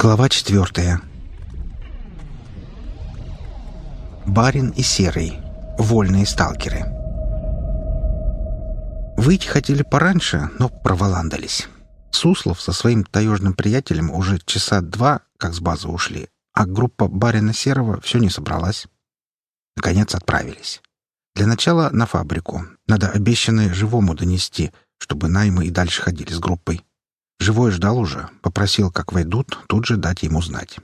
Глава четвертая. Барин и Серый. Вольные сталкеры. Выйти хотели пораньше, но проволандались. Суслов со своим таежным приятелем уже часа два, как с базы ушли, а группа барина Серого все не собралась. Наконец отправились. Для начала на фабрику. Надо обещанное живому донести, чтобы наймы и дальше ходили с группой. Живой ждал уже, попросил, как войдут, тут же дать ему знать.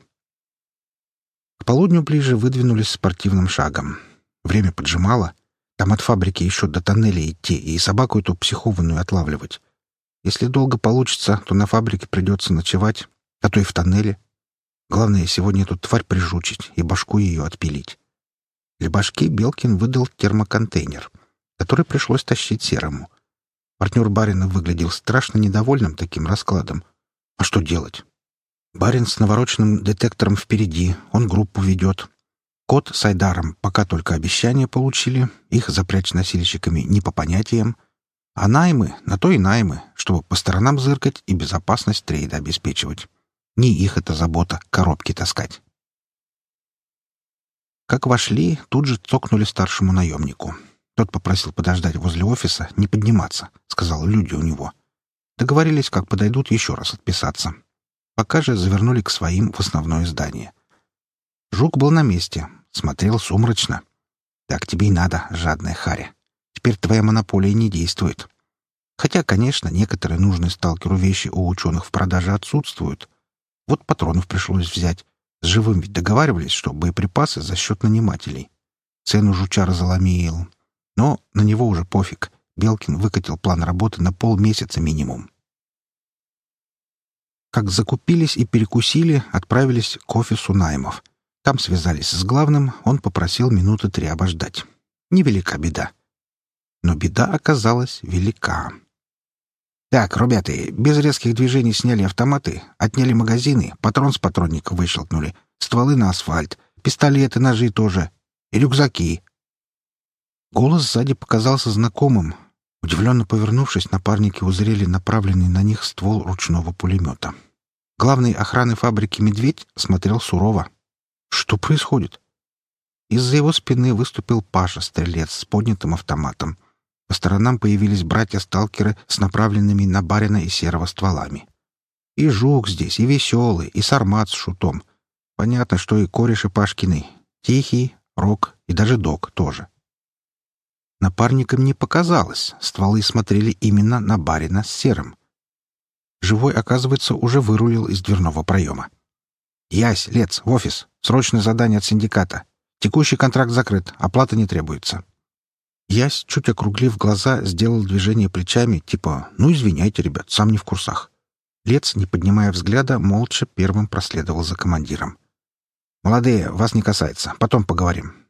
К полудню ближе выдвинулись спортивным шагом. Время поджимало. Там от фабрики еще до тоннеля идти и собаку эту психованную отлавливать. Если долго получится, то на фабрике придется ночевать, а то и в тоннеле. Главное, сегодня эту тварь прижучить и башку ее отпилить. Для башки Белкин выдал термоконтейнер, который пришлось тащить серому. Партнер барина выглядел страшно недовольным таким раскладом. А что делать? Барин с навороченным детектором впереди, он группу ведет. Кот с Айдаром пока только обещания получили, их запрячь носильщиками не по понятиям. А наймы, на то и наймы, чтобы по сторонам зыркать и безопасность трейда обеспечивать. Не их это забота коробки таскать. Как вошли, тут же цокнули старшему наемнику. Тот попросил подождать возле офиса, не подниматься, сказал люди у него. Договорились, как подойдут, еще раз отписаться. Пока же завернули к своим в основное здание. Жук был на месте, смотрел сумрачно. Так тебе и надо, жадная Харя. Теперь твоя монополия не действует. Хотя, конечно, некоторые нужные сталкеру вещи у ученых в продаже отсутствуют. Вот патронов пришлось взять. С живым ведь договаривались, что боеприпасы за счет нанимателей. Цену жучара заломил. Но на него уже пофиг. Белкин выкатил план работы на полмесяца минимум. Как закупились и перекусили, отправились к офису наймов. Там связались с главным, он попросил минуты три обождать. Невелика беда. Но беда оказалась велика. «Так, ребята, без резких движений сняли автоматы, отняли магазины, патрон с патронника выщелкнули, стволы на асфальт, пистолеты, ножи тоже, и рюкзаки, Голос сзади показался знакомым. Удивленно повернувшись, напарники узрели направленный на них ствол ручного пулемета. Главный охраны фабрики «Медведь» смотрел сурово. «Что происходит?» Из-за его спины выступил Паша-стрелец с поднятым автоматом. По сторонам появились братья-сталкеры с направленными на барина и серого стволами. И Жук здесь, и Веселый, и Сармат с Шутом. Понятно, что и кореш и Пашкины. Тихий, Рок и даже Док тоже. Напарникам не показалось, стволы смотрели именно на барина с серым. Живой, оказывается, уже вырулил из дверного проема. «Ясь, Лец, в офис. Срочное задание от синдиката. Текущий контракт закрыт, оплата не требуется». Ясь, чуть округлив глаза, сделал движение плечами, типа «Ну, извиняйте, ребят, сам не в курсах». Лец, не поднимая взгляда, молча первым проследовал за командиром. «Молодые, вас не касается. Потом поговорим.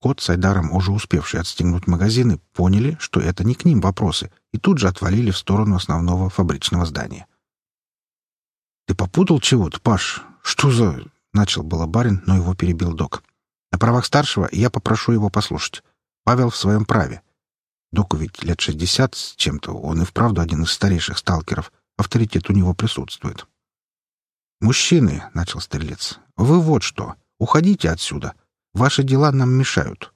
Кот с Айдаром, уже успевшие отстегнуть магазины, поняли, что это не к ним вопросы, и тут же отвалили в сторону основного фабричного здания. «Ты попутал чего-то, Паш? Что за...» — начал было барин, но его перебил док. «На правах старшего я попрошу его послушать. Павел в своем праве. Доку ведь лет шестьдесят с чем-то, он и вправду один из старейших сталкеров. Авторитет у него присутствует». «Мужчины», — начал стрелец, — «вы вот что. Уходите отсюда. Ваши дела нам мешают.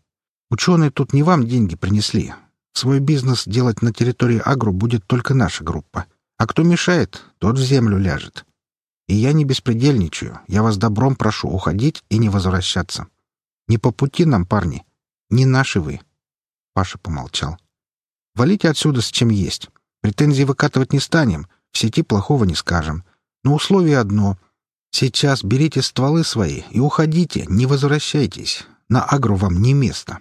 Ученые тут не вам деньги принесли. Свой бизнес делать на территории Агру будет только наша группа. А кто мешает, тот в землю ляжет. И я не беспредельничаю. Я вас добром прошу уходить и не возвращаться. Не по пути нам, парни. Не наши вы. Паша помолчал. Валите отсюда с чем есть. Претензий выкатывать не станем. В сети плохого не скажем. Но условие одно — Сейчас берите стволы свои и уходите, не возвращайтесь. На агру вам не место.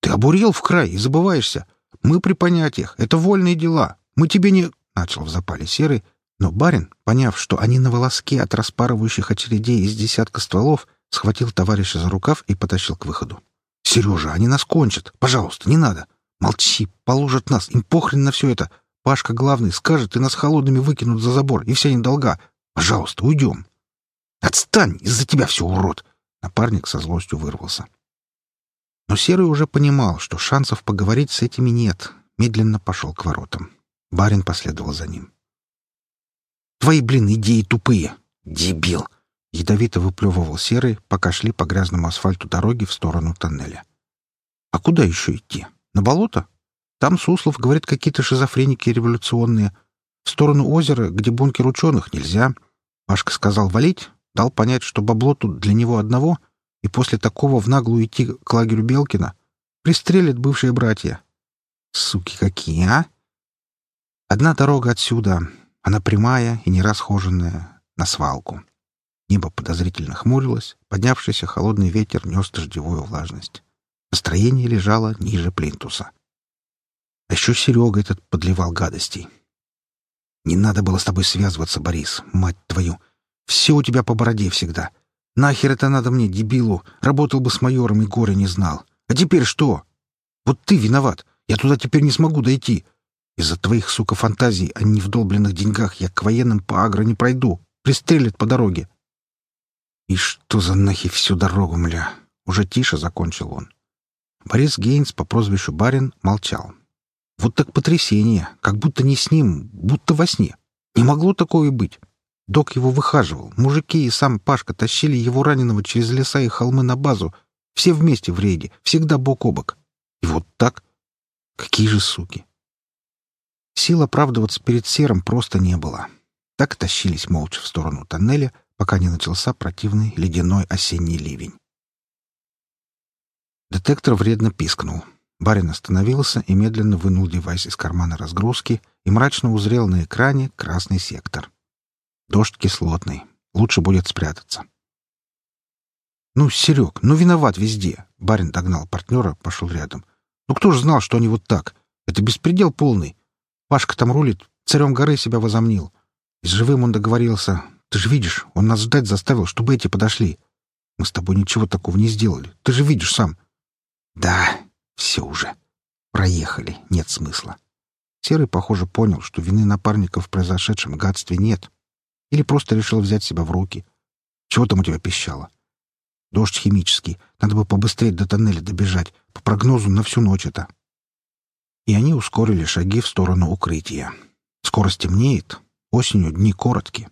Ты обурел в край и забываешься. Мы при понятиях. Это вольные дела. Мы тебе не... Начал в запале серый, но барин, поняв, что они на волоске от распарывающих очередей из десятка стволов, схватил товарища за рукав и потащил к выходу. «Сережа, они нас кончат. Пожалуйста, не надо. Молчи, положат нас. Им похрен на все это. Пашка главный скажет, и нас холодными выкинут за забор, и вся недолга. Пожалуйста, уйдем. Отстань! Из-за тебя все, урод! Напарник со злостью вырвался. Но Серый уже понимал, что шансов поговорить с этими нет. Медленно пошел к воротам. Барин последовал за ним. «Твои, блин, идеи тупые. Дебил!» — ядовито выплевывал Серый, пока шли по грязному асфальту дороги в сторону тоннеля. «А куда еще идти? На болото? Там Суслов, говорит, какие-то шизофреники революционные. В сторону озера, где бункер ученых, нельзя. Пашка сказал валить, дал понять, что бабло тут для него одного, и после такого в наглую идти к лагерю Белкина пристрелят бывшие братья. Суки какие, а? Одна дорога отсюда, она прямая и нерасхоженная, на свалку. Небо подозрительно хмурилось, поднявшийся холодный ветер нес дождевую влажность. Настроение лежало ниже плинтуса. А еще Серега этот подливал гадостей. «Не надо было с тобой связываться, Борис, мать твою. Все у тебя по бороде всегда. Нахер это надо мне, дебилу? Работал бы с майором и горя не знал. А теперь что? Вот ты виноват. Я туда теперь не смогу дойти. Из-за твоих, сука, фантазий о невдолбленных деньгах я к военным по агро не пройду. Пристрелят по дороге. И что за нахи всю дорогу, мля? Уже тише закончил он. Борис Гейнс по прозвищу Барин молчал. Вот так потрясение, как будто не с ним, будто во сне. Не могло такое быть. Док его выхаживал. Мужики и сам Пашка тащили его раненого через леса и холмы на базу. Все вместе в рейде, всегда бок о бок. И вот так. Какие же суки. Сил оправдываться перед Серым просто не было. Так тащились молча в сторону тоннеля, пока не начался противный ледяной осенний ливень. Детектор вредно пискнул. Барин остановился и медленно вынул девайс из кармана разгрузки и мрачно узрел на экране красный сектор. Дождь кислотный. Лучше будет спрятаться. «Ну, Серег, ну виноват везде!» Барин догнал партнера, пошел рядом. «Ну кто ж знал, что они вот так? Это беспредел полный. Пашка там рулит, царем горы себя возомнил. И с живым он договорился. Ты же видишь, он нас ждать заставил, чтобы эти подошли. Мы с тобой ничего такого не сделали. Ты же видишь сам». «Да, все уже. Проехали. Нет смысла». Серый, похоже, понял, что вины напарника в произошедшем гадстве нет. Или просто решил взять себя в руки. Чего там у тебя пищало? Дождь химический. Надо бы побыстрее до тоннеля добежать. По прогнозу на всю ночь это. И они ускорили шаги в сторону укрытия. Скоро стемнеет. Осенью дни короткие.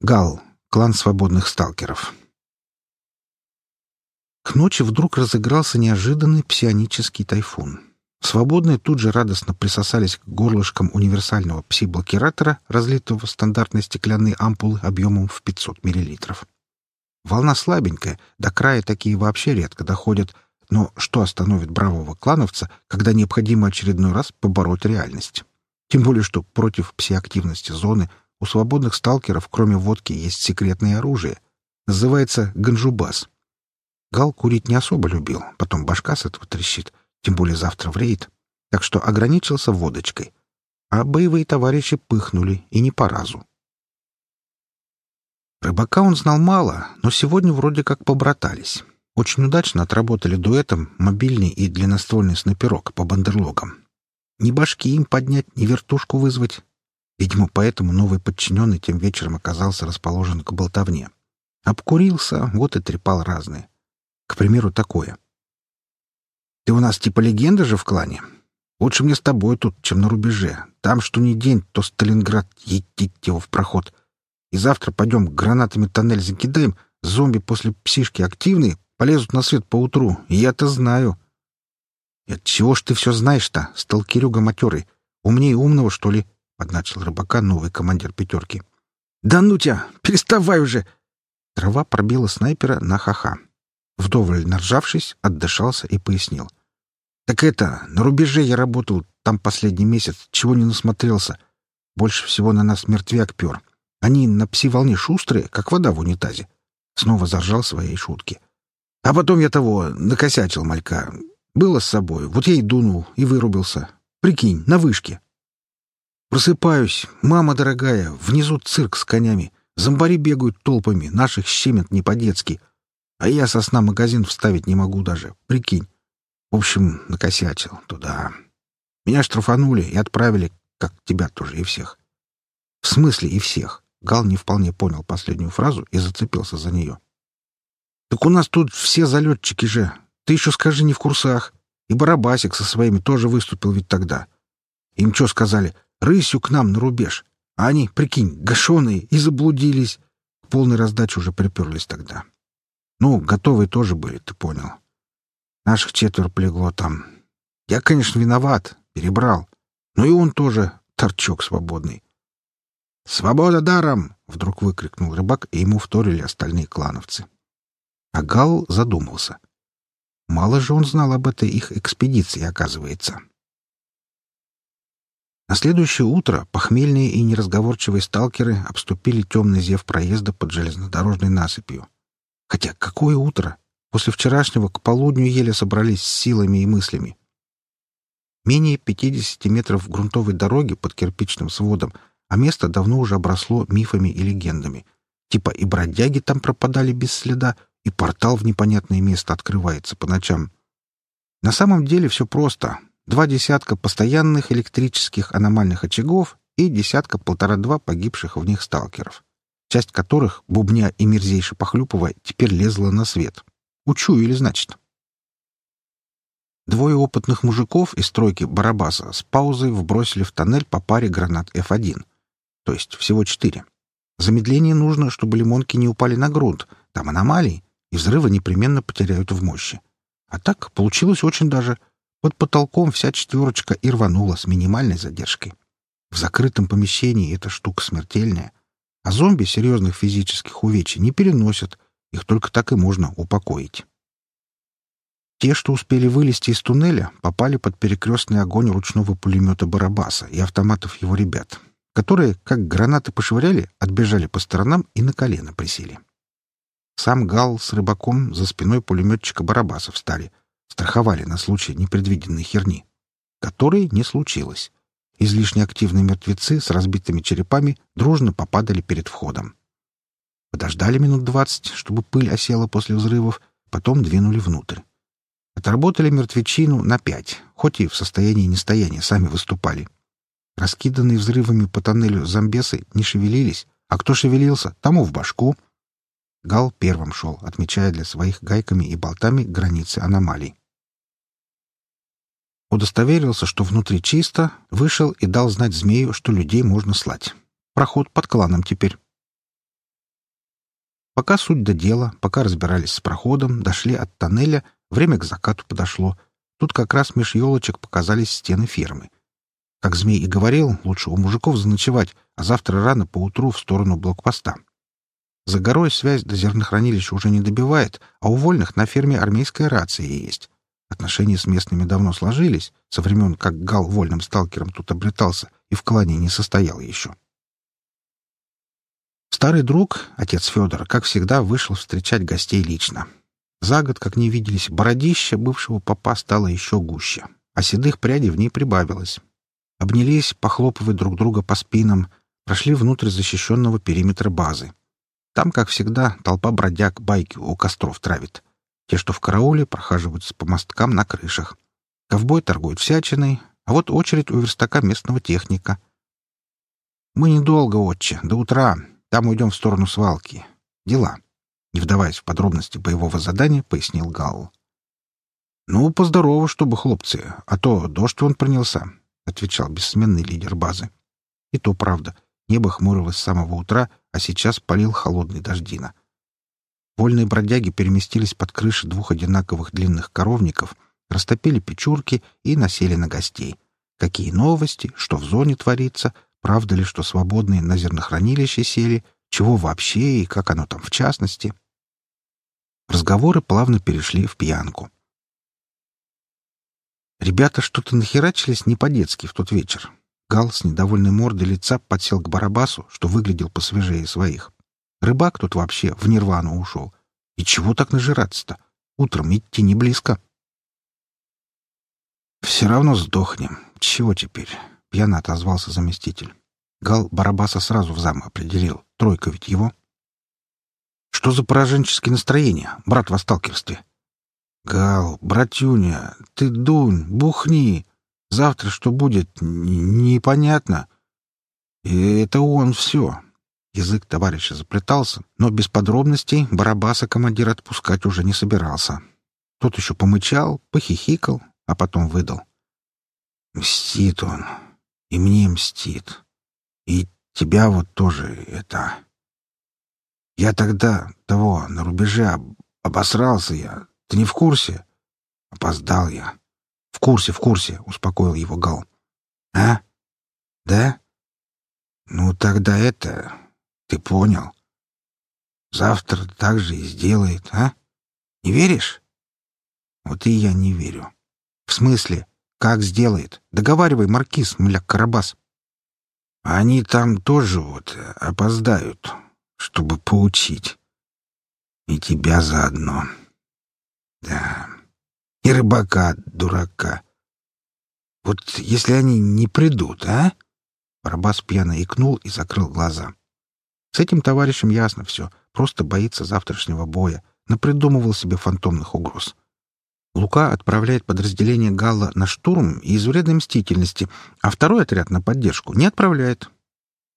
Гал. Клан свободных сталкеров. К ночи вдруг разыгрался неожиданный псионический тайфун. Свободные тут же радостно присосались к горлышкам универсального пси-блокиратора, разлитого в стандартной стеклянной ампулы объемом в 500 мл. Волна слабенькая, до края такие вообще редко доходят, но что остановит бравого клановца, когда необходимо очередной раз побороть реальность? Тем более, что против псиактивности зоны у свободных сталкеров, кроме водки, есть секретное оружие. Называется ганжубас. Гал курить не особо любил, потом башка с этого трещит — тем более завтра в рейд, так что ограничился водочкой. А боевые товарищи пыхнули, и не по разу. Рыбака он знал мало, но сегодня вроде как побратались. Очень удачно отработали дуэтом мобильный и длинноствольный снайперок по бандерлогам. Ни башки им поднять, ни вертушку вызвать. Видимо, поэтому новый подчиненный тем вечером оказался расположен к болтовне. Обкурился, вот и трепал разные. К примеру, такое — ты у нас типа легенда же в клане. Лучше мне с тобой тут, чем на рубеже. Там что ни день, то Сталинград едить его в проход. И завтра пойдем гранатами тоннель закидаем, зомби после псишки активные, полезут на свет поутру, и я-то знаю. От чего ж ты все знаешь-то, сталкерюга матерый? Умнее умного, что ли? — подначил рыбака новый командир пятерки. «Да ну тебя! Переставай уже!» Трава пробила снайпера на ха-ха. Вдоволь наржавшись, отдышался и пояснил. Так это, на рубеже я работал там последний месяц, чего не насмотрелся. Больше всего на нас мертвяк пер. Они на пси-волне шустрые, как вода в унитазе. Снова заржал своей шутки. А потом я того, накосячил малька. Было с собой, вот я и дунул, и вырубился. Прикинь, на вышке. Просыпаюсь. Мама дорогая, внизу цирк с конями. Зомбари бегают толпами, наших щемят не по-детски. А я со сна магазин вставить не могу даже. Прикинь. В общем, накосячил туда. Меня штрафанули и отправили, как тебя тоже и всех. В смысле и всех? Гал не вполне понял последнюю фразу и зацепился за нее. Так у нас тут все залетчики же. Ты еще скажи, не в курсах. И Барабасик со своими тоже выступил ведь тогда. Им что сказали? Рысью к нам на рубеж. А они, прикинь, гашеные и заблудились. К полной раздаче уже приперлись тогда. Ну, готовые тоже были, ты понял. Наших четверо полегло там. Я, конечно, виноват, перебрал. Но и он тоже торчок свободный. «Свобода даром!» — вдруг выкрикнул рыбак, и ему вторили остальные клановцы. А Гал задумался. Мало же он знал об этой их экспедиции, оказывается. На следующее утро похмельные и неразговорчивые сталкеры обступили темный зев проезда под железнодорожной насыпью. Хотя какое утро? После вчерашнего к полудню еле собрались с силами и мыслями. Менее 50 метров грунтовой дороги под кирпичным сводом, а место давно уже обросло мифами и легендами. Типа и бродяги там пропадали без следа, и портал в непонятное место открывается по ночам. На самом деле все просто. Два десятка постоянных электрических аномальных очагов и десятка-полтора-два погибших в них сталкеров, часть которых, бубня и мерзейше похлюпывая, теперь лезла на свет. Учуяли, значит. Двое опытных мужиков из стройки Барабаса с паузой вбросили в тоннель по паре гранат F1. То есть всего четыре. Замедление нужно, чтобы лимонки не упали на грунт. Там аномалии, и взрывы непременно потеряют в мощи. А так получилось очень даже. Под потолком вся четверочка и рванула с минимальной задержкой. В закрытом помещении эта штука смертельная. А зомби серьезных физических увечий не переносят. Их только так и можно упокоить. Те, что успели вылезти из туннеля, попали под перекрестный огонь ручного пулемета Барабаса и автоматов его ребят, которые, как гранаты пошвыряли, отбежали по сторонам и на колено присели. Сам Гал с рыбаком за спиной пулеметчика Барабаса встали, страховали на случай непредвиденной херни, которой не случилось. Излишне активные мертвецы с разбитыми черепами дружно попадали перед входом. Подождали минут двадцать, чтобы пыль осела после взрывов, потом двинули внутрь. Отработали мертвечину на пять, хоть и в состоянии нестояния сами выступали. Раскиданные взрывами по тоннелю зомбесы не шевелились, а кто шевелился, тому в башку — Гал первым шел, отмечая для своих гайками и болтами границы аномалий. Удостоверился, что внутри чисто, вышел и дал знать змею, что людей можно слать. Проход под кланом теперь. Пока суть до дела, пока разбирались с проходом, дошли от тоннеля, время к закату подошло. Тут как раз меж елочек показались стены фермы. Как змей и говорил, лучше у мужиков заночевать, а завтра рано поутру в сторону блокпоста. За горой связь до зернохранилища уже не добивает, а у вольных на ферме армейская рация есть. Отношения с местными давно сложились, со времен, как Гал вольным сталкером тут обретался и в клане не состоял еще. Старый друг, отец Федора, как всегда, вышел встречать гостей лично. За год, как не виделись, бородища бывшего папа стало еще гуще, а седых прядей в ней прибавилось. Обнялись, похлопывая друг друга по спинам, прошли внутрь защищенного периметра базы. Там, как всегда, толпа бродяг байки у костров травит. Те, что в карауле, прохаживаются по мосткам на крышах. Ковбой торгует всячиной, а вот очередь у верстака местного техника. «Мы недолго, отче, до утра. Там уйдем в сторону свалки. Дела». Не вдаваясь в подробности боевого задания, пояснил Галл. «Ну, поздорово, чтобы, хлопцы, а то дождь он принялся», — отвечал бессменный лидер базы. И то правда — Небо хмурилось с самого утра, а сейчас полил холодный дождина. Вольные бродяги переместились под крыши двух одинаковых длинных коровников, растопили печурки и насели на гостей. Какие новости, что в зоне творится, правда ли, что свободные на зернохранилище сели, чего вообще и как оно там в частности. Разговоры плавно перешли в пьянку. Ребята что-то нахерачились не по-детски в тот вечер. Гал с недовольной мордой лица подсел к Барабасу, что выглядел посвежее своих. Рыбак тут вообще в нирвану ушел. И чего так нажираться-то? Утром идти не близко. «Все равно сдохнем. Чего теперь?» — пьяно отозвался заместитель. Гал Барабаса сразу в зам определил. Тройка ведь его. «Что за пораженческие настроения, брат в сталкерстве?» «Гал, братюня, ты дунь, бухни!» Завтра что будет, непонятно. И это он все. Язык товарища заплетался, но без подробностей Барабаса командир отпускать уже не собирался. Тот еще помычал, похихикал, а потом выдал. Мстит он. И мне мстит. И тебя вот тоже это... Я тогда того, на рубеже об... обосрался я. Ты не в курсе? Опоздал я. В курсе, в курсе, успокоил его Гал. А? Да? Ну, тогда это... Ты понял. Завтра так же и сделает, а? Не веришь? Вот и я не верю. В смысле? Как сделает? Договаривай, Маркиз, мля, Карабас. Они там тоже вот опоздают, чтобы поучить. И тебя заодно. Да. И рыбака, дурака. Вот если они не придут, а? Барабас пьяно икнул и закрыл глаза. С этим товарищем ясно все. Просто боится завтрашнего боя. Напридумывал себе фантомных угроз. Лука отправляет подразделение Галла на штурм из вредной мстительности, а второй отряд на поддержку не отправляет.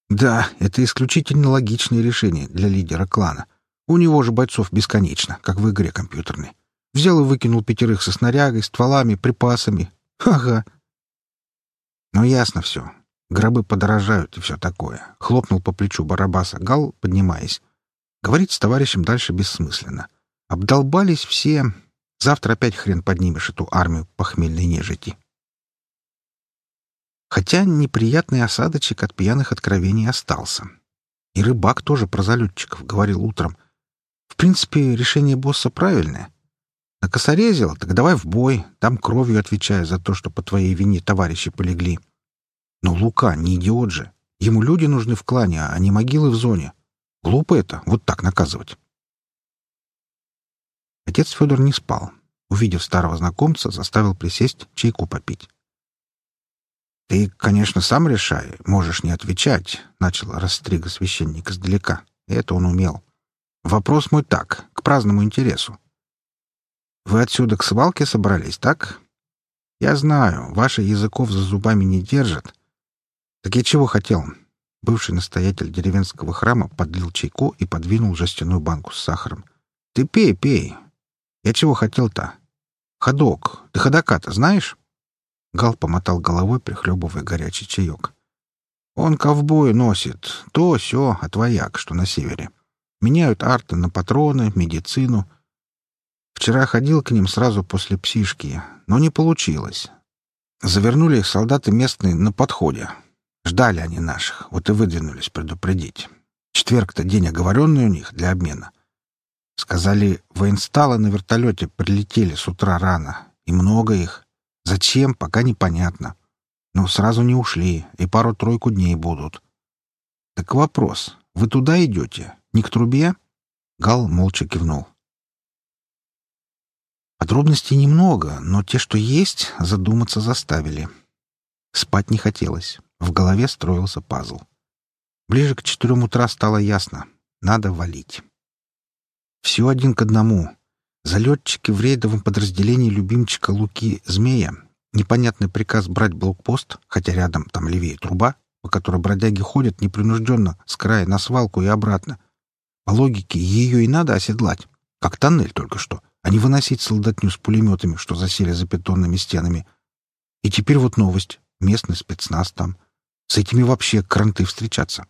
Да, это исключительно логичное решение для лидера клана. У него же бойцов бесконечно, как в игре компьютерной. Взял и выкинул пятерых со снарягой, стволами, припасами. Ага. Ну, ясно все. Гробы подорожают и все такое. Хлопнул по плечу Барабаса Гал, поднимаясь. Говорить с товарищем дальше бессмысленно. Обдолбались все. Завтра опять хрен поднимешь эту армию похмельной нежити. Хотя неприятный осадочек от пьяных откровений остался. И рыбак тоже про залетчиков говорил утром. В принципе, решение босса правильное. Накосорезил, так давай в бой, там кровью отвечая за то, что по твоей вине товарищи полегли. Но Лука не идиот же. Ему люди нужны в клане, а не могилы в зоне. Глупо это, вот так наказывать. Отец Федор не спал. Увидев старого знакомца, заставил присесть, чайку попить. «Ты, конечно, сам решай, можешь не отвечать», — начал Растрига священник издалека. Это он умел. «Вопрос мой так, к праздному интересу. Вы отсюда к свалке собрались, так? Я знаю, ваши языков за зубами не держат, «Так я чего хотел?» Бывший настоятель деревенского храма подлил чайку и подвинул жестяную банку с сахаром. «Ты пей, пей. Я чего хотел-то? Ходок. Ты ходока-то знаешь?» Гал помотал головой, прихлебывая горячий чаек. «Он ковбою носит. То, сё, отвояк, что на севере. Меняют арты на патроны, медицину. Вчера ходил к ним сразу после псишки, но не получилось. Завернули их солдаты местные на подходе. Ждали они наших, вот и выдвинулись предупредить. Четверг-то день оговоренный у них для обмена. Сказали, военсталы на вертолете прилетели с утра рано. И много их. Зачем, пока непонятно. Но сразу не ушли, и пару-тройку дней будут. Так вопрос. Вы туда идете? Не к трубе? Гал молча кивнул. Подробностей немного, но те, что есть, задуматься заставили. Спать не хотелось. В голове строился пазл. Ближе к четырем утра стало ясно. Надо валить. Все один к одному. Залетчики в рейдовом подразделении любимчика Луки Змея. Непонятный приказ брать блокпост, хотя рядом там левее труба, по которой бродяги ходят непринужденно с края на свалку и обратно. По логике, ее и надо оседлать, как тоннель только что, а не выносить солдатню с пулеметами, что засели за бетонными стенами. И теперь вот новость. Местный спецназ там. С этими вообще кранты встречаться.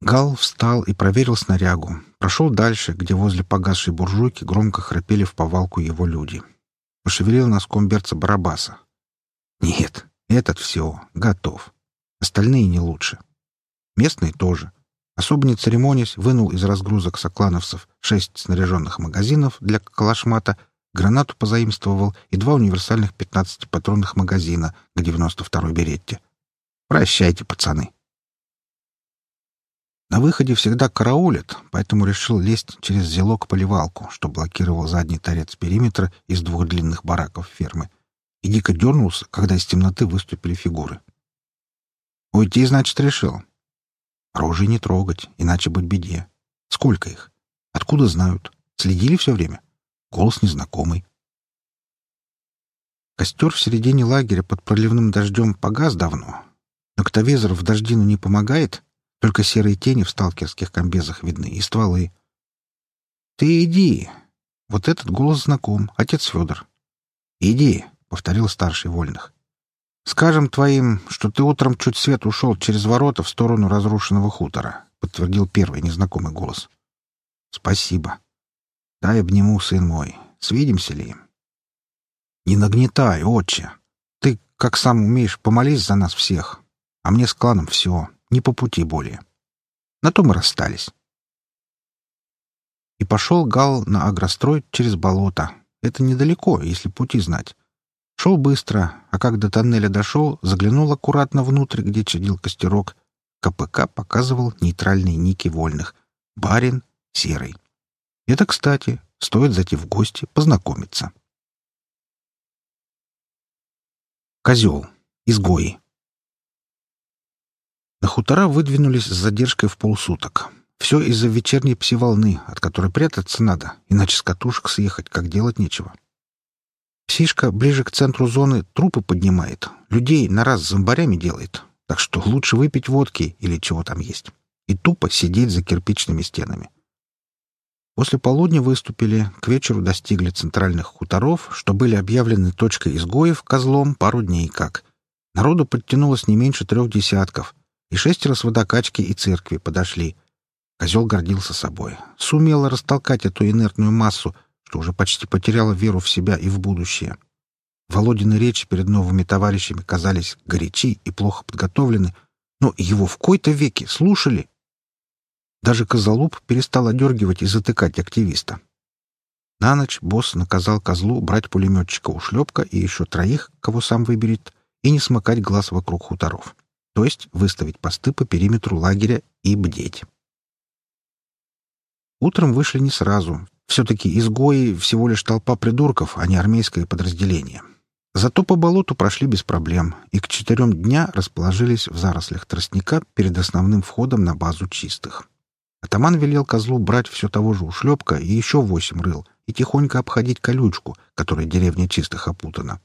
Гал встал и проверил снарягу. Прошел дальше, где возле погасшей буржуйки громко храпели в повалку его люди. Пошевелил носком берца Барабаса. Нет, этот все, готов. Остальные не лучше. Местные тоже. Особо не церемонясь, вынул из разгрузок соклановцев шесть снаряженных магазинов для калашмата Гранату позаимствовал и два универсальных 15-патронных магазина к 92-й беретте. Прощайте, пацаны. На выходе всегда караулят, поэтому решил лезть через зелок-поливалку, что блокировал задний торец периметра из двух длинных бараков фермы, и дико дернулся, когда из темноты выступили фигуры. «Уйти, значит, решил?» «Оружие не трогать, иначе быть беде. Сколько их? Откуда знают? Следили все время?» Голос незнакомый. Костер в середине лагеря под проливным дождем погас давно. Ноктовизор в дождину не помогает, только серые тени в сталкерских комбезах видны и стволы. «Ты иди!» Вот этот голос знаком, отец Федор. «Иди!» — повторил старший вольных. «Скажем твоим, что ты утром чуть свет ушел через ворота в сторону разрушенного хутора», — подтвердил первый незнакомый голос. «Спасибо. Дай обниму, сын мой. Свидимся ли?» «Не нагнетай, отче. Ты, как сам умеешь, помолись за нас всех. А мне с кланом все, не по пути более». На то мы расстались. И пошел Гал на агрострой через болото. Это недалеко, если пути знать. Шел быстро, а как до тоннеля дошел, заглянул аккуратно внутрь, где чадил костерок. КПК показывал нейтральные ники вольных. Барин — серый. Это, кстати, стоит зайти в гости, познакомиться. Козел. Изгои. На хутора выдвинулись с задержкой в полсуток. Все из-за вечерней пси-волны, от которой прятаться надо, иначе с катушек съехать, как делать нечего. Псишка ближе к центру зоны трупы поднимает, людей на раз зомбарями делает, так что лучше выпить водки или чего там есть и тупо сидеть за кирпичными стенами. После полудня выступили, к вечеру достигли центральных хуторов, что были объявлены точкой изгоев козлом пару дней как. Народу подтянулось не меньше трех десятков, и шестеро с водокачки и церкви подошли. Козел гордился собой, сумел растолкать эту инертную массу — что уже почти потеряла веру в себя и в будущее. Володины речи перед новыми товарищами казались горячи и плохо подготовлены, но его в кои-то веки слушали. Даже Козолуб перестал одергивать и затыкать активиста. На ночь босс наказал козлу брать пулеметчика у шлепка и еще троих, кого сам выберет, и не смыкать глаз вокруг хуторов, то есть выставить посты по периметру лагеря и бдеть. Утром вышли не сразу, все-таки изгои — всего лишь толпа придурков, а не армейское подразделение. Зато по болоту прошли без проблем и к четырем дня расположились в зарослях тростника перед основным входом на базу чистых. Атаман велел козлу брать все того же ушлепка и еще восемь рыл и тихонько обходить колючку, которой деревня чистых опутана.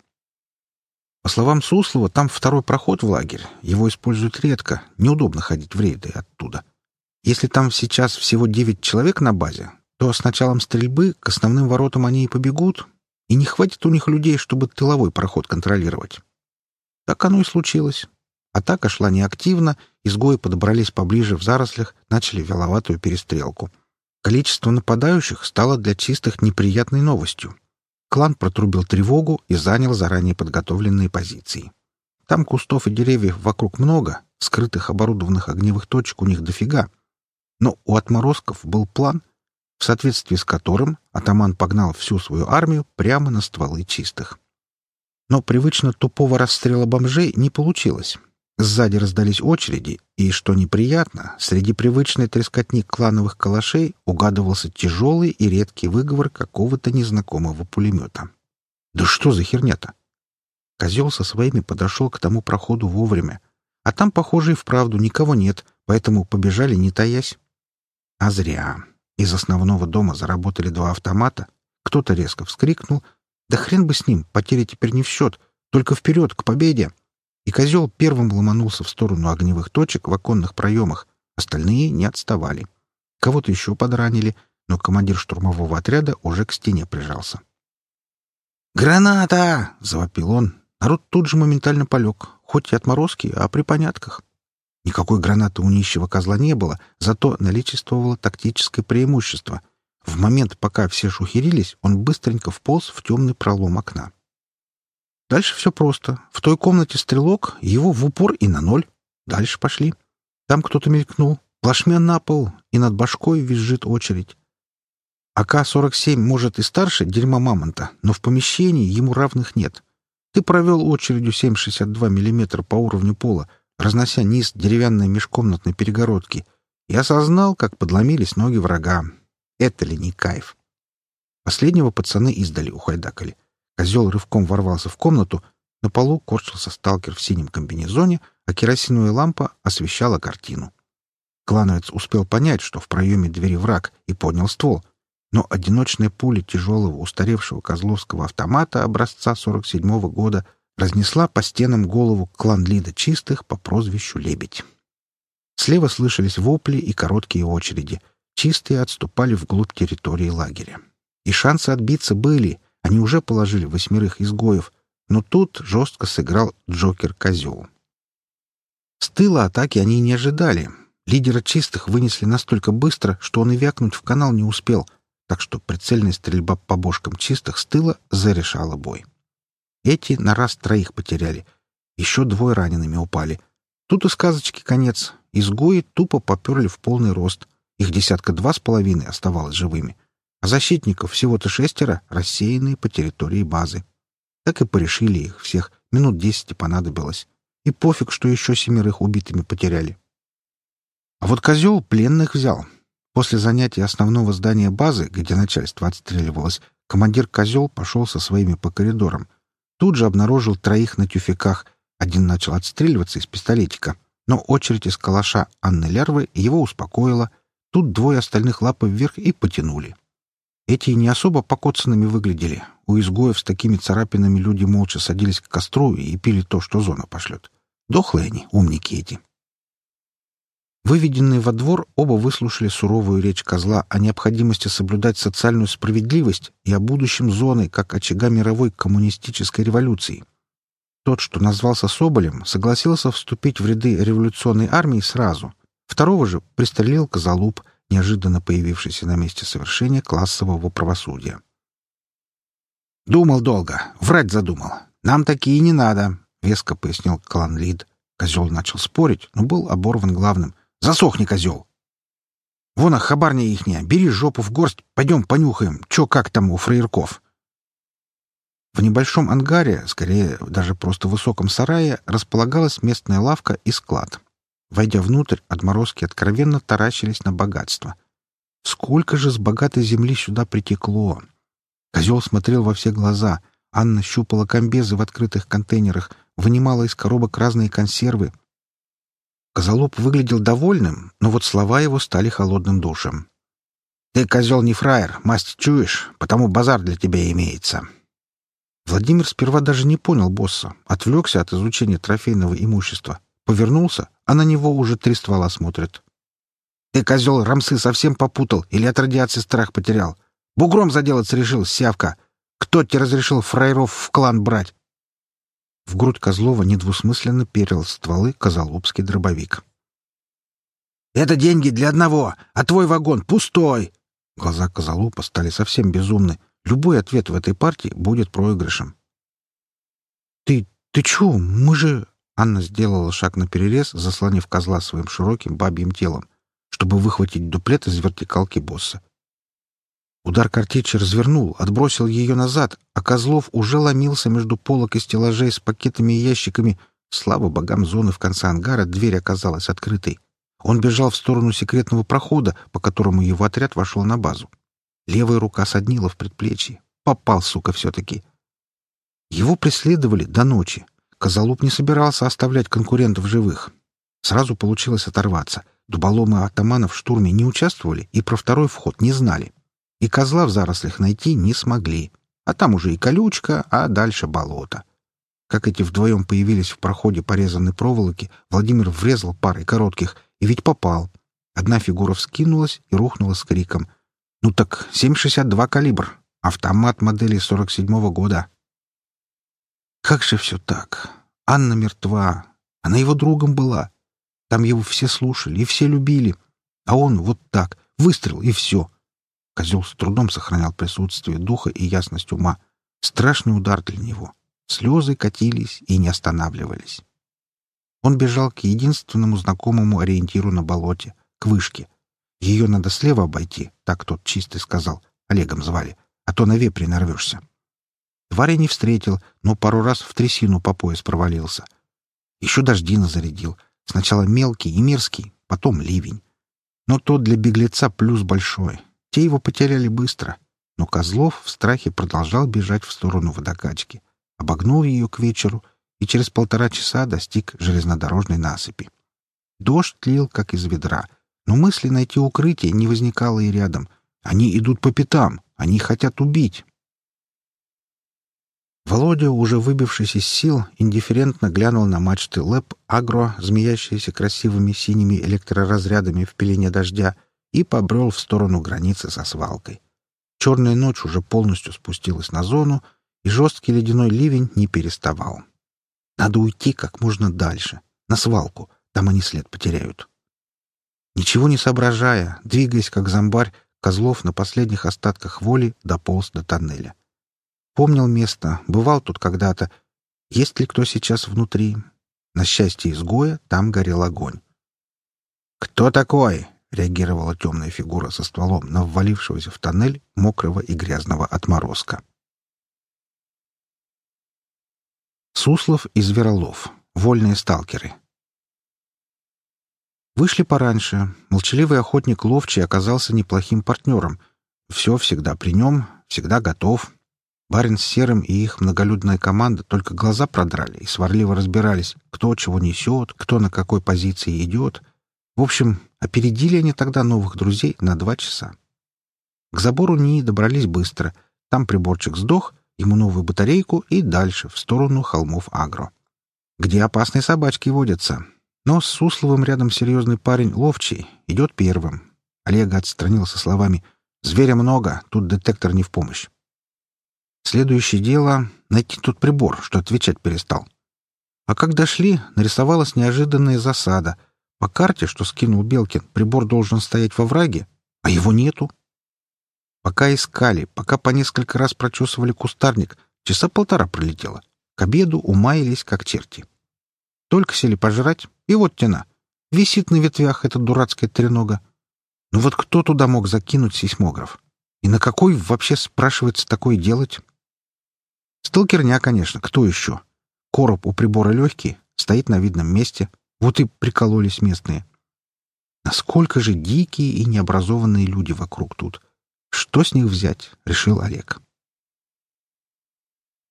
По словам Суслова, там второй проход в лагерь. Его используют редко, неудобно ходить в рейды оттуда. Если там сейчас всего девять человек на базе, то с началом стрельбы к основным воротам они и побегут, и не хватит у них людей, чтобы тыловой проход контролировать. Так оно и случилось. Атака шла неактивно, изгои подобрались поближе в зарослях, начали виловатую перестрелку. Количество нападающих стало для чистых неприятной новостью. Клан протрубил тревогу и занял заранее подготовленные позиции. Там кустов и деревьев вокруг много, скрытых оборудованных огневых точек у них дофига. Но у отморозков был план — в соответствии с которым атаман погнал всю свою армию прямо на стволы чистых. Но привычно тупого расстрела бомжей не получилось. Сзади раздались очереди, и, что неприятно, среди привычной трескотни клановых калашей угадывался тяжелый и редкий выговор какого-то незнакомого пулемета. Да что за херня-то? Козел со своими подошел к тому проходу вовремя, а там, похоже, и вправду никого нет, поэтому побежали, не таясь. А зря. Из основного дома заработали два автомата. Кто-то резко вскрикнул. Да хрен бы с ним, потери теперь не в счет. Только вперед, к победе! И козел первым ломанулся в сторону огневых точек в оконных проемах. Остальные не отставали. Кого-то еще подранили, но командир штурмового отряда уже к стене прижался. «Граната!» — завопил он. Народ тут же моментально полег, хоть и отморозки, а при понятках. Никакой гранаты у нищего козла не было, зато наличествовало тактическое преимущество. В момент, пока все шухерились, он быстренько вполз в темный пролом окна. Дальше все просто. В той комнате стрелок, его в упор и на ноль. Дальше пошли. Там кто-то мелькнул. Плашмя на пол, и над башкой визжит очередь. АК-47 может и старше дерьма мамонта, но в помещении ему равных нет. Ты провел очередью 7,62 мм по уровню пола — разнося низ деревянной межкомнатной перегородки, и осознал, как подломились ноги врага. Это ли не кайф? Последнего пацаны издали ухайдакали. Козел рывком ворвался в комнату, на полу корчился сталкер в синем комбинезоне, а керосиновая лампа освещала картину. Клановец успел понять, что в проеме двери враг, и поднял ствол. Но одиночная пуля тяжелого устаревшего козловского автомата образца 47-го года разнесла по стенам голову клан Лида Чистых по прозвищу Лебедь. Слева слышались вопли и короткие очереди. Чистые отступали вглубь территории лагеря. И шансы отбиться были. Они уже положили восьмерых изгоев, но тут жестко сыграл Джокер-козел. С тыла атаки они не ожидали. Лидера чистых вынесли настолько быстро, что он и вякнуть в канал не успел, так что прицельная стрельба по бошкам чистых с тыла зарешала бой. Эти на раз троих потеряли. Еще двое ранеными упали. Тут и сказочки конец. Изгои тупо поперли в полный рост. Их десятка два с половиной оставалось живыми. А защитников всего-то шестеро, рассеянные по территории базы. Так и порешили их всех. Минут десять понадобилось. И пофиг, что еще семерых убитыми потеряли. А вот козел пленных взял. После занятия основного здания базы, где начальство отстреливалось, командир козел пошел со своими по коридорам. Тут же обнаружил троих на тюфяках. Один начал отстреливаться из пистолетика. Но очередь из калаша Анны Лярвы его успокоила. Тут двое остальных лапы вверх и потянули. Эти не особо покоцанными выглядели. У изгоев с такими царапинами люди молча садились к костру и пили то, что зона пошлет. Дохлые они, умники эти. Выведенные во двор, оба выслушали суровую речь козла о необходимости соблюдать социальную справедливость и о будущем зоны как очага мировой коммунистической революции. Тот, что назвался Соболем, согласился вступить в ряды революционной армии сразу. Второго же пристрелил Козалуб, неожиданно появившийся на месте совершения классового правосудия. «Думал долго. Врать задумал. Нам такие не надо», — веско пояснил Кланлид. Козел начал спорить, но был оборван главным. «Засохни, козел!» «Вон, а хабарня ихняя, бери жопу в горсть, пойдем понюхаем, чё как там у фраерков». В небольшом ангаре, скорее даже просто высоком сарае, располагалась местная лавка и склад. Войдя внутрь, отморозки откровенно таращились на богатство. Сколько же с богатой земли сюда притекло! Козел смотрел во все глаза. Анна щупала комбезы в открытых контейнерах, вынимала из коробок разные консервы. Козолоб выглядел довольным, но вот слова его стали холодным душем. «Ты, козел, не фраер, масть чуешь, потому базар для тебя имеется». Владимир сперва даже не понял босса, отвлекся от изучения трофейного имущества. Повернулся, а на него уже три ствола смотрят. «Ты, козел, рамсы совсем попутал или от радиации страх потерял? Бугром заделаться решил, сявка! Кто тебе разрешил фраеров в клан брать?» В грудь Козлова недвусмысленно перил стволы козолобский дробовик. «Это деньги для одного, а твой вагон пустой!» Глаза Козолопа стали совсем безумны. Любой ответ в этой партии будет проигрышем. «Ты... ты чё? Мы же...» Анна сделала шаг на перерез, заслонив козла своим широким бабьим телом, чтобы выхватить дуплет из вертикалки босса. Удар картечи развернул, отбросил ее назад, а Козлов уже ломился между полок и стеллажей с пакетами и ящиками. Слава богам зоны в конце ангара дверь оказалась открытой. Он бежал в сторону секретного прохода, по которому его отряд вошел на базу. Левая рука соднила в предплечье. Попал, сука, все-таки. Его преследовали до ночи. Козалуп не собирался оставлять конкурентов живых. Сразу получилось оторваться. Дуболомы атаманов в штурме не участвовали и про второй вход не знали. И козла в зарослях найти не смогли. А там уже и колючка, а дальше болото. Как эти вдвоем появились в проходе порезанной проволоки, Владимир врезал парой коротких, и ведь попал. Одна фигура вскинулась и рухнула с криком. «Ну так, 7,62 калибр. Автомат модели 47-го года. Как же все так? Анна мертва. Она его другом была. Там его все слушали и все любили. А он вот так, выстрел и все. Козел с трудом сохранял присутствие духа и ясность ума. Страшный удар для него. Слезы катились и не останавливались. Он бежал к единственному знакомому ориентиру на болоте, к вышке. Ее надо слева обойти, так тот чистый сказал. Олегом звали, а то на вепре нарвешься. Твари не встретил, но пару раз в трясину по пояс провалился. Еще дожди назарядил. Сначала мелкий и мерзкий, потом ливень. Но то для беглеца плюс большой. Те его потеряли быстро. Но Козлов в страхе продолжал бежать в сторону водокачки. Обогнул ее к вечеру и через полтора часа достиг железнодорожной насыпи. Дождь лил, как из ведра, но мысли найти укрытие не возникало и рядом. Они идут по пятам, они хотят убить. Володя, уже выбившись из сил, индифферентно глянул на мачты ЛЭП «Агро», змеящиеся красивыми синими электроразрядами в пелене дождя, и побрел в сторону границы со свалкой. Черная ночь уже полностью спустилась на зону, и жесткий ледяной ливень не переставал. Надо уйти как можно дальше, на свалку, там они след потеряют. Ничего не соображая, двигаясь как зомбарь, Козлов на последних остатках воли дополз до тоннеля. Помнил место, бывал тут когда-то. Есть ли кто сейчас внутри? На счастье изгоя там горел огонь. «Кто такой?» — реагировала темная фигура со стволом на ввалившегося в тоннель мокрого и грязного отморозка. Суслов и Зверолов. Вольные сталкеры. Вышли пораньше. Молчаливый охотник Ловчий оказался неплохим партнером. Все всегда при нем, всегда готов. Барин с Серым и их многолюдная команда только глаза продрали и сварливо разбирались, кто чего несет, кто на какой позиции идет. В общем, опередили они тогда новых друзей на два часа. К забору НИИ добрались быстро. Там приборчик сдох, ему новую батарейку и дальше, в сторону холмов Агро. Где опасные собачки водятся, но с Сусловым рядом серьезный парень ловчий, идет первым. Олега отстранился словами «Зверя много, тут детектор не в помощь». Следующее дело — найти тот прибор, что отвечать перестал. А как дошли, нарисовалась неожиданная засада. По карте, что скинул Белкин, прибор должен стоять во враге, а его нету. Пока искали, пока по несколько раз прочесывали кустарник, часа полтора пролетело. К обеду умаялись, как черти. Только сели пожрать, и вот тена. Висит на ветвях эта дурацкая тренога. Ну вот кто туда мог закинуть сейсмограф? И на какой вообще, спрашивается, такое делать? Сталкерня, конечно, кто еще? Короб у прибора легкий, стоит на видном месте. Вот и прикололись местные. Насколько же дикие и необразованные люди вокруг тут. Что с них взять, решил Олег.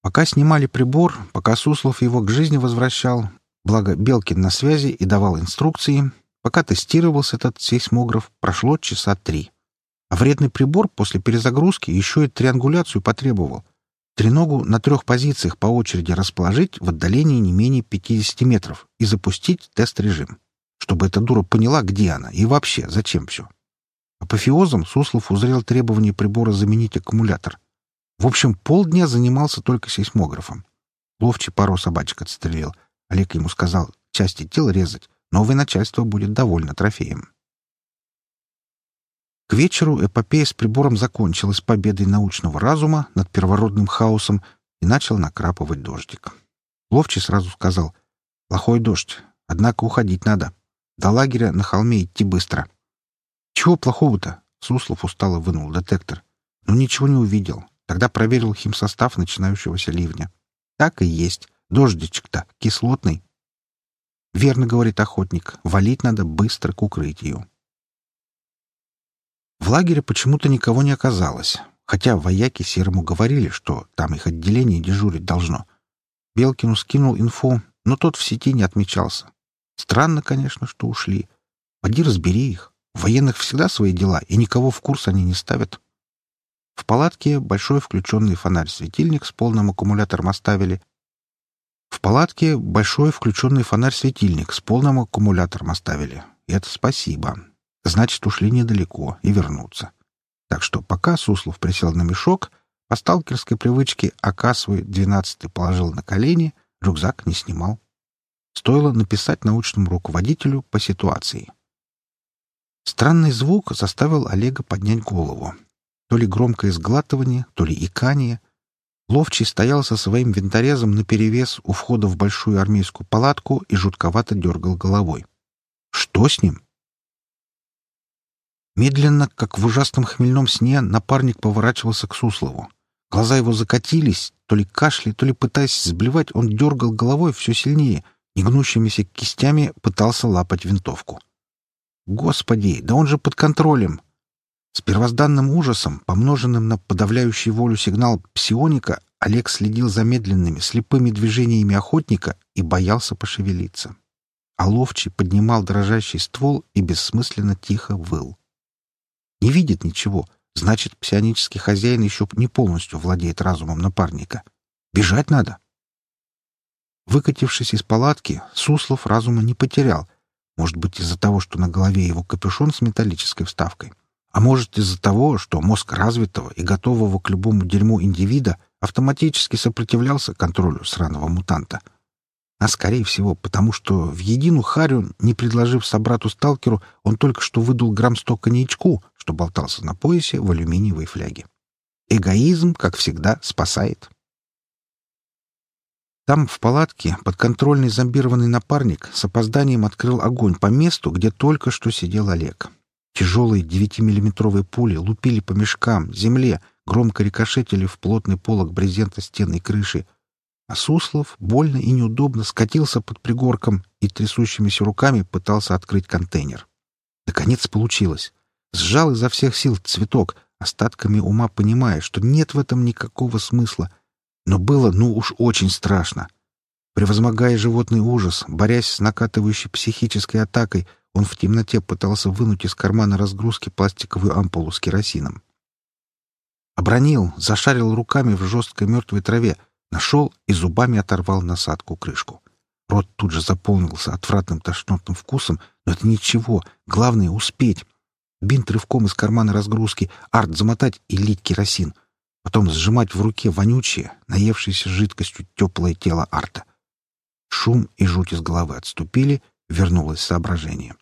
Пока снимали прибор, пока Суслов его к жизни возвращал, Благо Белкин на связи и давал инструкции. Пока тестировался этот сейсмограф, прошло часа три. А вредный прибор после перезагрузки еще и триангуляцию потребовал. Треногу на трех позициях по очереди расположить в отдалении не менее 50 метров и запустить тест-режим, чтобы эта дура поняла, где она и вообще зачем все. Апофеозом Суслов узрел требование прибора заменить аккумулятор. В общем, полдня занимался только сейсмографом. Ловчий пару собачек отстрелил, Олег ему сказал части тел резать. Новое начальство будет довольно трофеем. К вечеру эпопея с прибором закончилась победой научного разума над первородным хаосом и начал накрапывать дождик. Ловчий сразу сказал «Плохой дождь, однако уходить надо. До лагеря на холме идти быстро». «Чего плохого-то?» — Суслов устало вынул детектор. Но ничего не увидел. Тогда проверил химсостав начинающегося ливня. Так и есть. Дождичек-то кислотный. Верно говорит охотник, валить надо быстро к укрытию. В лагере почему-то никого не оказалось, хотя вояки Серому говорили, что там их отделение дежурить должно. Белкину скинул инфу, но тот в сети не отмечался. Странно, конечно, что ушли. Поди разбери их. В военных всегда свои дела, и никого в курс они не ставят. В палатке большой включенный фонарь-светильник с полным аккумулятором оставили, в палатке большой включенный фонарь-светильник с полным аккумулятором оставили. И это спасибо. Значит, ушли недалеко и вернутся. Так что пока Суслов присел на мешок, по сталкерской привычке АК свой двенадцатый положил на колени, рюкзак не снимал. Стоило написать научному руководителю по ситуации. Странный звук заставил Олега поднять голову. То ли громкое сглатывание, то ли икание — Ловчий стоял со своим винторезом наперевес у входа в большую армейскую палатку и жутковато дергал головой. Что с ним? Медленно, как в ужасном хмельном сне, напарник поворачивался к Суслову. Глаза его закатились, то ли кашля, то ли пытаясь сблевать, он дергал головой все сильнее, негнущимися кистями пытался лапать винтовку. «Господи, да он же под контролем!» С первозданным ужасом, помноженным на подавляющий волю сигнал псионика, Олег следил за медленными, слепыми движениями охотника и боялся пошевелиться. А ловчий поднимал дрожащий ствол и бессмысленно тихо выл. Не видит ничего, значит, псионический хозяин еще не полностью владеет разумом напарника. Бежать надо. Выкатившись из палатки, Суслов разума не потерял, может быть, из-за того, что на голове его капюшон с металлической вставкой. А может, из-за того, что мозг развитого и готового к любому дерьму индивида автоматически сопротивлялся контролю сраного мутанта. А скорее всего, потому что в единую харю, не предложив собрату-сталкеру, он только что выдул грамм сто коньячку, что болтался на поясе в алюминиевой фляге. Эгоизм, как всегда, спасает. Там, в палатке, подконтрольный зомбированный напарник с опозданием открыл огонь по месту, где только что сидел Олег. Тяжелые девятимиллиметровые пули лупили по мешкам, земле, громко рикошетили в плотный полог брезента стены и крыши. А Суслов больно и неудобно скатился под пригорком и трясущимися руками пытался открыть контейнер. Наконец получилось. Сжал изо всех сил цветок, остатками ума понимая, что нет в этом никакого смысла — но было, ну уж очень страшно. Превозмогая животный ужас, борясь с накатывающей психической атакой, он в темноте пытался вынуть из кармана разгрузки пластиковую ампулу с керосином. Обронил, зашарил руками в жесткой мертвой траве, нашел и зубами оторвал насадку крышку. Рот тут же заполнился отвратным тошнотным вкусом, но это ничего, главное — успеть. Бинт рывком из кармана разгрузки, арт замотать и лить керосин потом сжимать в руке вонючее, наевшееся жидкостью теплое тело Арта. Шум и жуть из головы отступили, вернулось соображение.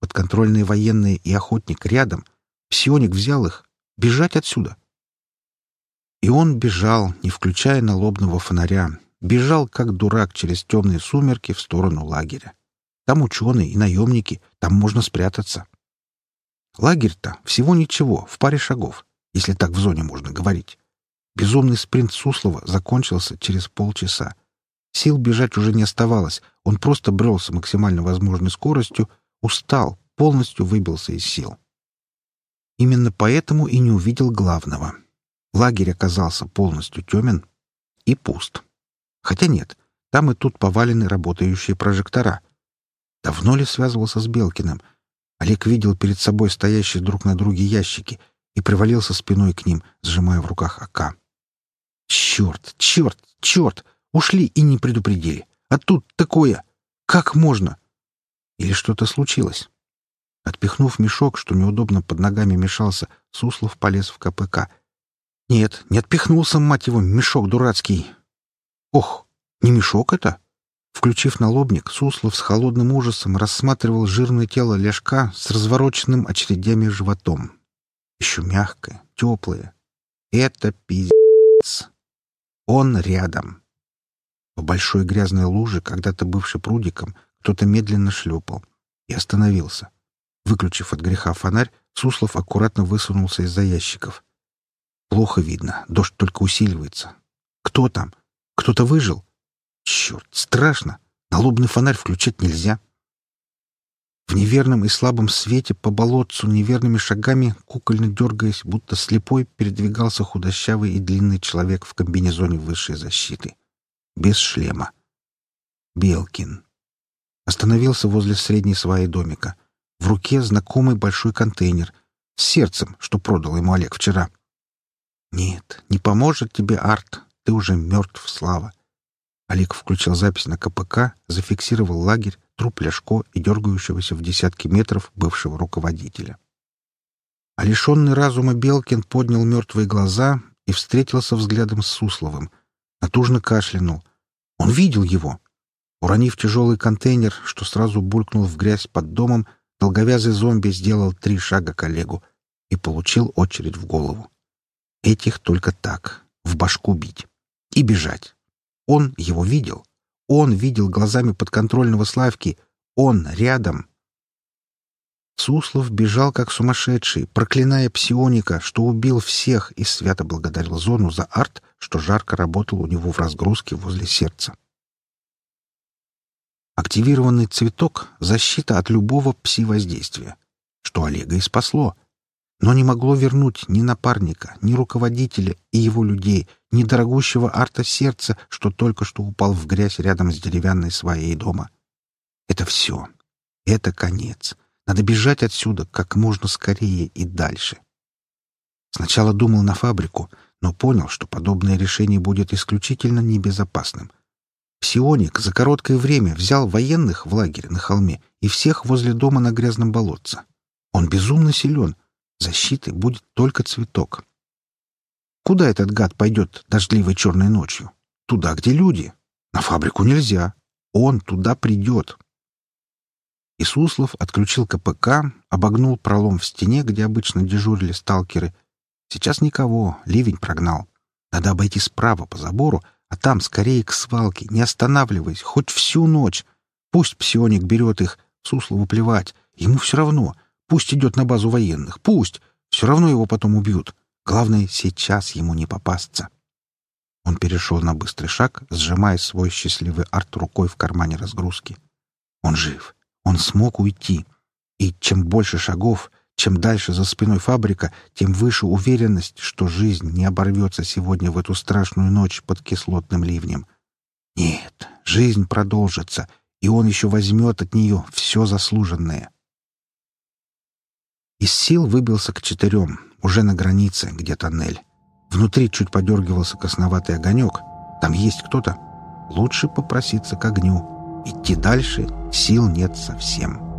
Подконтрольные военные и охотник рядом. Псионик взял их. Бежать отсюда. И он бежал, не включая налобного фонаря. Бежал, как дурак, через темные сумерки в сторону лагеря. Там ученые и наемники, там можно спрятаться. Лагерь-то всего ничего, в паре шагов, если так в зоне можно говорить. Безумный спринт Суслова закончился через полчаса. Сил бежать уже не оставалось. Он просто брел с максимально возможной скоростью, устал, полностью выбился из сил. Именно поэтому и не увидел главного. Лагерь оказался полностью темен и пуст. Хотя нет, там и тут повалены работающие прожектора. Давно ли связывался с Белкиным? Олег видел перед собой стоящие друг на друге ящики и привалился спиной к ним, сжимая в руках АК. Черт, черт, черт! Ушли и не предупредили. А тут такое! Как можно? Или что-то случилось? Отпихнув мешок, что неудобно под ногами мешался, Суслов полез в КПК. Нет, не отпихнулся, мать его, мешок дурацкий. Ох, не мешок это? Включив налобник, Суслов с холодным ужасом рассматривал жирное тело ляжка с развороченным очередями животом. Еще мягкое, теплое. Это пиздец. Он рядом. В большой грязной луже, когда-то бывший прудиком, кто-то медленно шлепал и остановился. Выключив от греха фонарь, Суслов аккуратно высунулся из-за ящиков. Плохо видно, дождь только усиливается. Кто там? Кто-то выжил? Черт, страшно! Налобный фонарь включать нельзя. В неверном и слабом свете по болотцу неверными шагами, кукольно дергаясь, будто слепой, передвигался худощавый и длинный человек в комбинезоне высшей защиты. Без шлема. Белкин. Остановился возле средней сваи домика. В руке знакомый большой контейнер с сердцем, что продал ему Олег вчера. «Нет, не поможет тебе арт. Ты уже мертв, Слава». Олег включил запись на КПК, зафиксировал лагерь, труп Ляшко и дергающегося в десятки метров бывшего руководителя. А лишенный разума Белкин поднял мертвые глаза и встретился взглядом с Сусловым. Натужно кашлянул. Он видел его. Уронив тяжелый контейнер, что сразу булькнул в грязь под домом, долговязый зомби сделал три шага к Олегу и получил очередь в голову. Этих только так, в башку бить. И бежать. Он его видел. Он видел глазами подконтрольного Славки. Он рядом. Суслов бежал как сумасшедший, проклиная псионика, что убил всех, и свято благодарил зону за арт, что жарко работал у него в разгрузке возле сердца. Активированный цветок — защита от любого пси-воздействия, что Олега и спасло — но не могло вернуть ни напарника, ни руководителя и его людей, ни дорогущего арта сердца, что только что упал в грязь рядом с деревянной своей дома. Это все. Это конец. Надо бежать отсюда как можно скорее и дальше. Сначала думал на фабрику, но понял, что подобное решение будет исключительно небезопасным. Псионик за короткое время взял военных в лагере на холме и всех возле дома на грязном болотце. Он безумно силен, Защитой будет только цветок. Куда этот гад пойдет дождливой черной ночью? Туда, где люди. На фабрику нельзя. Он туда придет. И Суслов отключил КПК, обогнул пролом в стене, где обычно дежурили сталкеры. Сейчас никого, ливень прогнал. Надо обойти справа по забору, а там скорее к свалке, не останавливаясь, хоть всю ночь. Пусть псионик берет их, Суслову плевать, ему все равно. Пусть идет на базу военных, пусть. Все равно его потом убьют. Главное, сейчас ему не попасться. Он перешел на быстрый шаг, сжимая свой счастливый арт рукой в кармане разгрузки. Он жив. Он смог уйти. И чем больше шагов, чем дальше за спиной фабрика, тем выше уверенность, что жизнь не оборвется сегодня в эту страшную ночь под кислотным ливнем. Нет, жизнь продолжится, и он еще возьмет от нее все заслуженное. Из сил выбился к четырем, уже на границе, где тоннель. Внутри чуть подергивался косноватый огонек. Там есть кто-то. Лучше попроситься к огню. Идти дальше сил нет совсем.